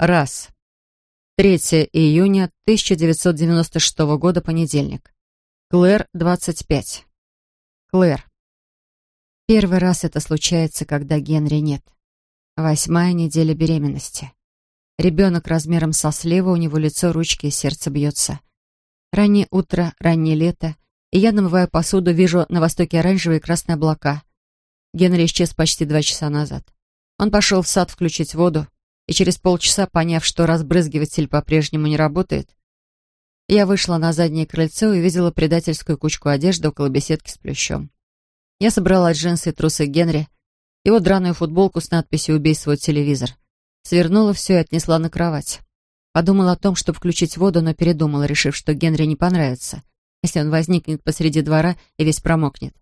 Раз. 3 июня 1996 года, понедельник. Клэр, 25. Клэр. Первый раз это случается, когда Генри нет. Восьмая неделя беременности. Ребенок размером со сливу, у него лицо, ручки и сердце бьется. Раннее утро, раннее лето, и я намываю посуду, вижу на востоке оранжевые и красные облака. Генри исчез почти два часа назад. Он пошел в сад включить воду, и через полчаса, поняв, что разбрызгиватель по-прежнему не работает, я вышла на заднее крыльцо и увидела предательскую кучку одежды около беседки с плющом. Я собрала джинсы и трусы Генри, его драную футболку с надписью «Убей свой телевизор». Свернула все и отнесла на кровать. Подумала о том, чтобы включить воду, но передумала, решив, что Генри не понравится, если он возникнет посреди двора и весь промокнет.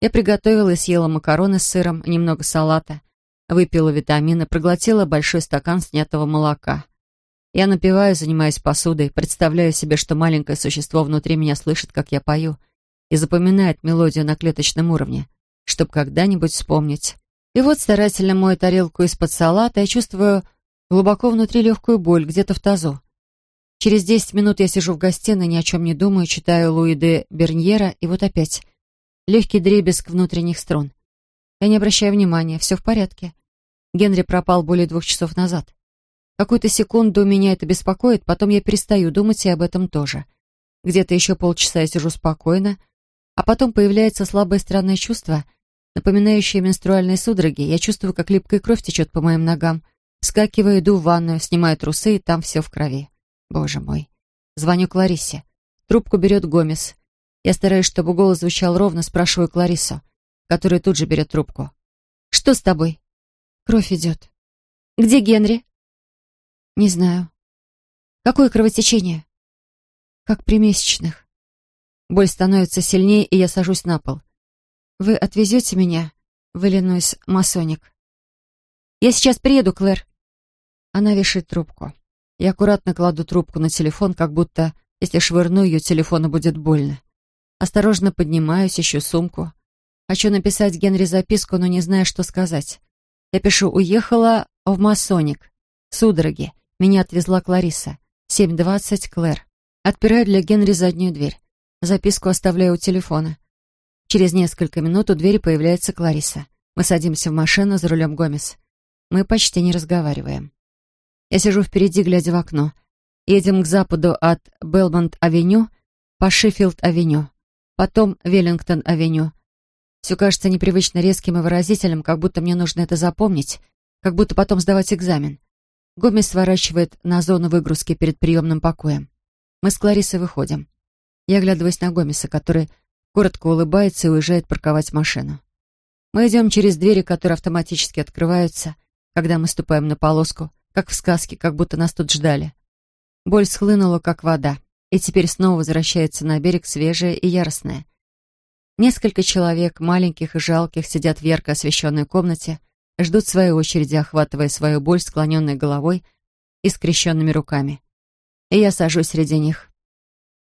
Я приготовила и съела макароны с сыром, немного салата, Выпила витамины, проглотила большой стакан снятого молока. Я напиваю, занимаюсь посудой, представляю себе, что маленькое существо внутри меня слышит, как я пою, и запоминает мелодию на клеточном уровне, чтобы когда-нибудь вспомнить. И вот старательно мою тарелку из-под салата и чувствую глубоко внутри легкую боль, где-то в тазу. Через десять минут я сижу в гостиной, ни о чем не думаю, читаю Луи де Берньера, и вот опять. Легкий дребезг внутренних струн. Я не обращаю внимания, все в порядке. Генри пропал более двух часов назад. Какую-то секунду меня это беспокоит, потом я перестаю думать и об этом тоже. Где-то еще полчаса я сижу спокойно, а потом появляется слабое странное чувство, напоминающее менструальные судороги. Я чувствую, как липкая кровь течет по моим ногам. Вскакиваю, иду в ванную, снимаю трусы, и там все в крови. Боже мой. Звоню Кларисе. Трубку берет Гомес. Я стараюсь, чтобы голос звучал ровно, спрашиваю Кларису который тут же берет трубку. «Что с тобой?» «Кровь идет». «Где Генри?» «Не знаю». «Какое кровотечение?» «Как при месячных». Боль становится сильнее, и я сажусь на пол. «Вы отвезете меня в Иллинойс Масоник?» «Я сейчас приеду, Клэр». Она вешает трубку. Я аккуратно кладу трубку на телефон, как будто, если швырну ее, телефону будет больно. Осторожно поднимаюсь, ищу сумку. Хочу написать Генри записку, но не знаю, что сказать. Я пишу «Уехала в Масоник. Судороги. Меня отвезла Клариса. 7.20, Клэр». Отпираю для Генри заднюю дверь. Записку оставляю у телефона. Через несколько минут у двери появляется Клариса. Мы садимся в машину за рулем Гомес. Мы почти не разговариваем. Я сижу впереди, глядя в окно. Едем к западу от Белмонт-авеню по Шеффилд-авеню, потом Веллингтон-авеню, все кажется непривычно резким и выразительным, как будто мне нужно это запомнить, как будто потом сдавать экзамен. Гомес сворачивает на зону выгрузки перед приемным покоем. Мы с Кларисой выходим. Я оглядываюсь на Гомеса, который коротко улыбается и уезжает парковать машину. Мы идем через двери, которые автоматически открываются, когда мы ступаем на полоску, как в сказке, как будто нас тут ждали. Боль схлынула, как вода, и теперь снова возвращается на берег свежая и яростная. Несколько человек, маленьких и жалких, сидят в ярко освещенной комнате, ждут своей очереди, охватывая свою боль склоненной головой и скрещенными руками. И я сажусь среди них.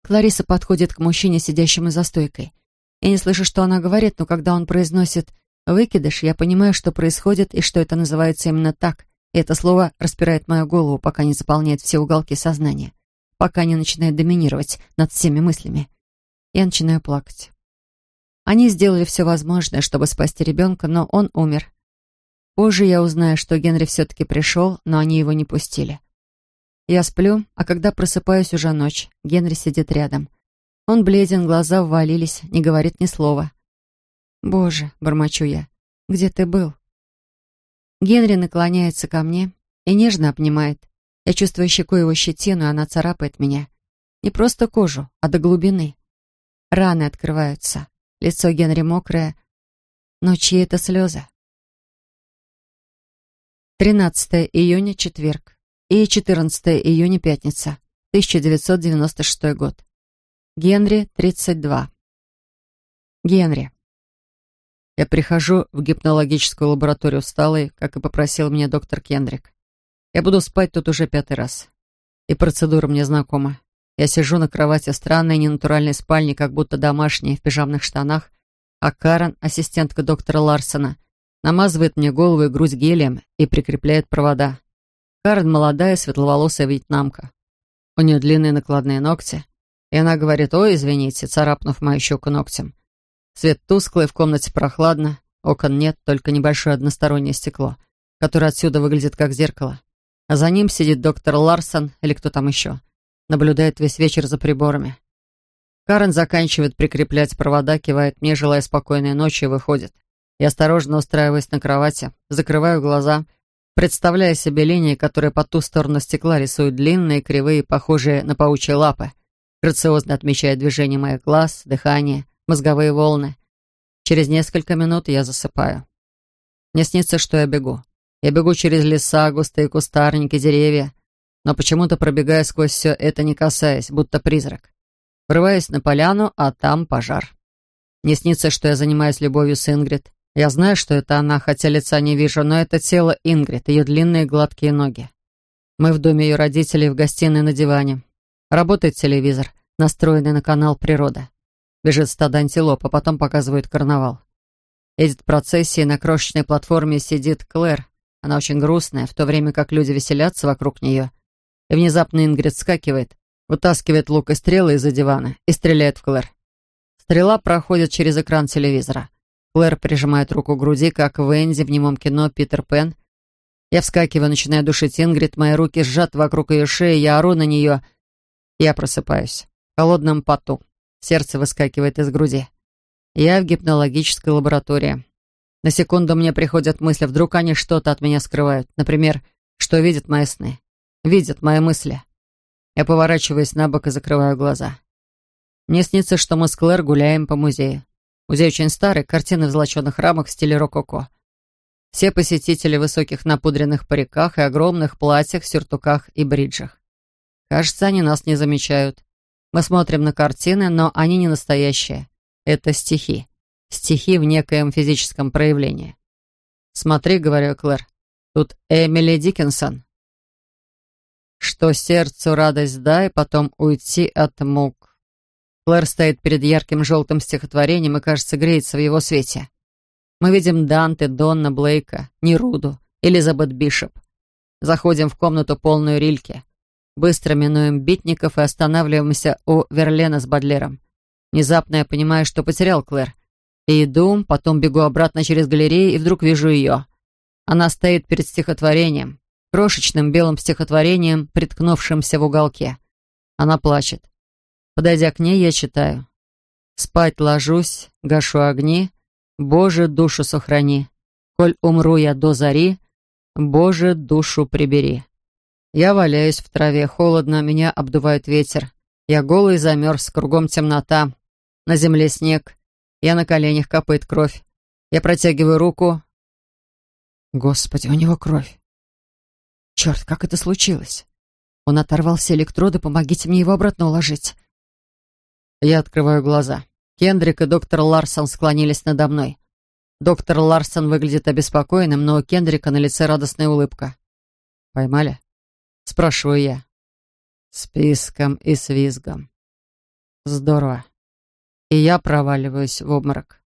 Клариса подходит к мужчине, сидящему за стойкой. Я не слышу, что она говорит, но когда он произносит «выкидыш», я понимаю, что происходит и что это называется именно так. И это слово распирает мою голову, пока не заполняет все уголки сознания, пока не начинает доминировать над всеми мыслями. Я начинаю плакать. Они сделали все возможное, чтобы спасти ребенка, но он умер. Позже я узнаю, что Генри все-таки пришел, но они его не пустили. Я сплю, а когда просыпаюсь уже ночь, Генри сидит рядом. Он бледен, глаза ввалились, не говорит ни слова. «Боже», — бормочу я, — «где ты был?» Генри наклоняется ко мне и нежно обнимает. Я чувствую щеку его щетину, и она царапает меня. Не просто кожу, а до глубины. Раны открываются. Лицо Генри мокрое. Но чьи это слезы? 13 июня, четверг. И 14 июня, пятница. 1996 год. Генри, 32. Генри. Я прихожу в гипнологическую лабораторию усталый, как и попросил меня доктор Кендрик. Я буду спать тут уже пятый раз. И процедура мне знакома. Я сижу на кровати в странной ненатуральной спальне, как будто домашней, в пижамных штанах, а Карен, ассистентка доктора Ларсона, намазывает мне голову и грудь гелием и прикрепляет провода. Карен молодая, светловолосая вьетнамка. У нее длинные накладные ногти, и она говорит «Ой, извините», царапнув мою щеку ногтем. Свет тусклый, в комнате прохладно, окон нет, только небольшое одностороннее стекло, которое отсюда выглядит как зеркало. А за ним сидит доктор Ларсон или кто там еще. Наблюдает весь вечер за приборами. Карен заканчивает прикреплять провода, кивает мне, желая спокойной ночи, и выходит. Я осторожно устраиваюсь на кровати, закрываю глаза, представляя себе линии, которые по ту сторону стекла рисуют длинные, кривые, похожие на паучьи лапы. Грациозно отмечая движение моих глаз, дыхание, мозговые волны. Через несколько минут я засыпаю. Мне снится, что я бегу. Я бегу через леса, густые кустарники, деревья, но почему-то пробегая сквозь все это, не касаясь, будто призрак. Врываюсь на поляну, а там пожар. Не снится, что я занимаюсь любовью с Ингрид. Я знаю, что это она, хотя лица не вижу, но это тело Ингрид, ее длинные гладкие ноги. Мы в доме ее родителей, в гостиной на диване. Работает телевизор, настроенный на канал «Природа». Бежит стадо антилоп, а потом показывает карнавал. Едет процессии, на крошечной платформе сидит Клэр. Она очень грустная, в то время как люди веселятся вокруг нее. И внезапно Ингрид скакивает, вытаскивает лук и стрелы из-за дивана и стреляет в Клэр. Стрела проходит через экран телевизора. Клэр прижимает руку к груди, как в Энди в немом кино «Питер Пен». Я вскакиваю, начинаю душить Ингрид, мои руки сжаты вокруг ее шеи, я ору на нее. Я просыпаюсь. В холодном поту. Сердце выскакивает из груди. Я в гипнологической лаборатории. На секунду мне приходят мысли, вдруг они что-то от меня скрывают. Например, что видят мои сны. Видят мои мысли. Я поворачиваюсь на бок и закрываю глаза. Мне снится, что мы с Клэр гуляем по музею. Музей очень старый, картины в золоченых рамах в стиле рококо. Все посетители в высоких напудренных париках и огромных платьях, сюртуках и бриджах. Кажется, они нас не замечают. Мы смотрим на картины, но они не настоящие. Это стихи. Стихи в некоем физическом проявлении. «Смотри», — говорю Клэр, — «тут Эмили Диккенсон» что сердцу радость дай, потом уйти от мук. Клэр стоит перед ярким желтым стихотворением и, кажется, греется в его свете. Мы видим Данте, Донна, Блейка, Неруду, Элизабет Бишоп. Заходим в комнату полную рильки. Быстро минуем битников и останавливаемся у Верлена с Бадлером. Внезапно я понимаю, что потерял Клэр. И иду, потом бегу обратно через галерею и вдруг вижу ее. Она стоит перед стихотворением крошечным белым стихотворением, приткнувшимся в уголке. Она плачет. Подойдя к ней, я читаю. «Спать ложусь, гашу огни, Боже, душу сохрани. Коль умру я до зари, Боже, душу прибери». Я валяюсь в траве, холодно, меня обдувает ветер. Я голый замерз, кругом темнота. На земле снег. Я на коленях капает кровь. Я протягиваю руку. Господи, у него кровь. Черт, как это случилось? Он оторвал все электроды, помогите мне его обратно уложить. Я открываю глаза. Кендрик и доктор Ларсон склонились надо мной. Доктор Ларсон выглядит обеспокоенным, но у Кендрика на лице радостная улыбка. «Поймали?» — спрашиваю я. Списком и с визгом. Здорово. И я проваливаюсь в обморок.